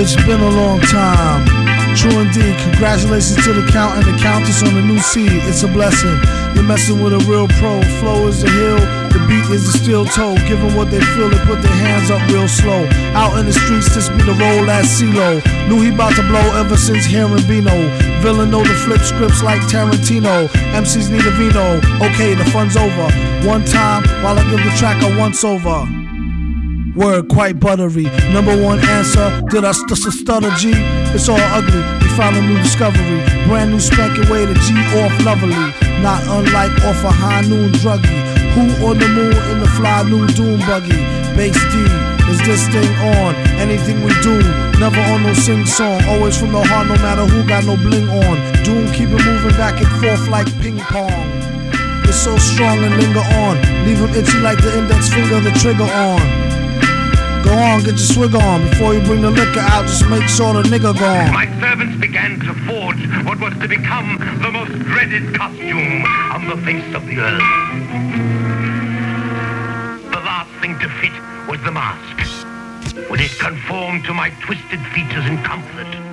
It's been a long time. True indeed. Congratulations to the count and the countess on the new seed. It's a blessing. You're messing with a real pro. Flow is the hill, the beat is the steel toe. Giving what they feel, they put their hands up real slow. Out in the streets, this be the roll at CeeLo. Knew he about to blow ever since hearing Bino. Villain know the flip scripts like Tarantino. MCs need a vino. Okay, the fun's over. One time while I give the track a once over. Word quite buttery. Number one answer, did I st- st- stutter G? It's all ugly. We found a new discovery. Brand new spanking way to G off lovely. Not unlike off a high noon druggy. Who on the moon in the fly new doom buggy? Bass D, is this thing on? Anything we do, never on no sing song. Always from the heart, no matter who got no bling on. Doom keep it moving back and forth like ping pong. It's so strong and linger on. Leave him itchy like the index finger, the trigger on. On, get your swig on. Before you bring the liquor out, just make sure the nigga gone. My servants began to forge what was to become the most dreaded costume on the face of the earth. The last thing to fit was the mask. Would it conform to my twisted features in comfort?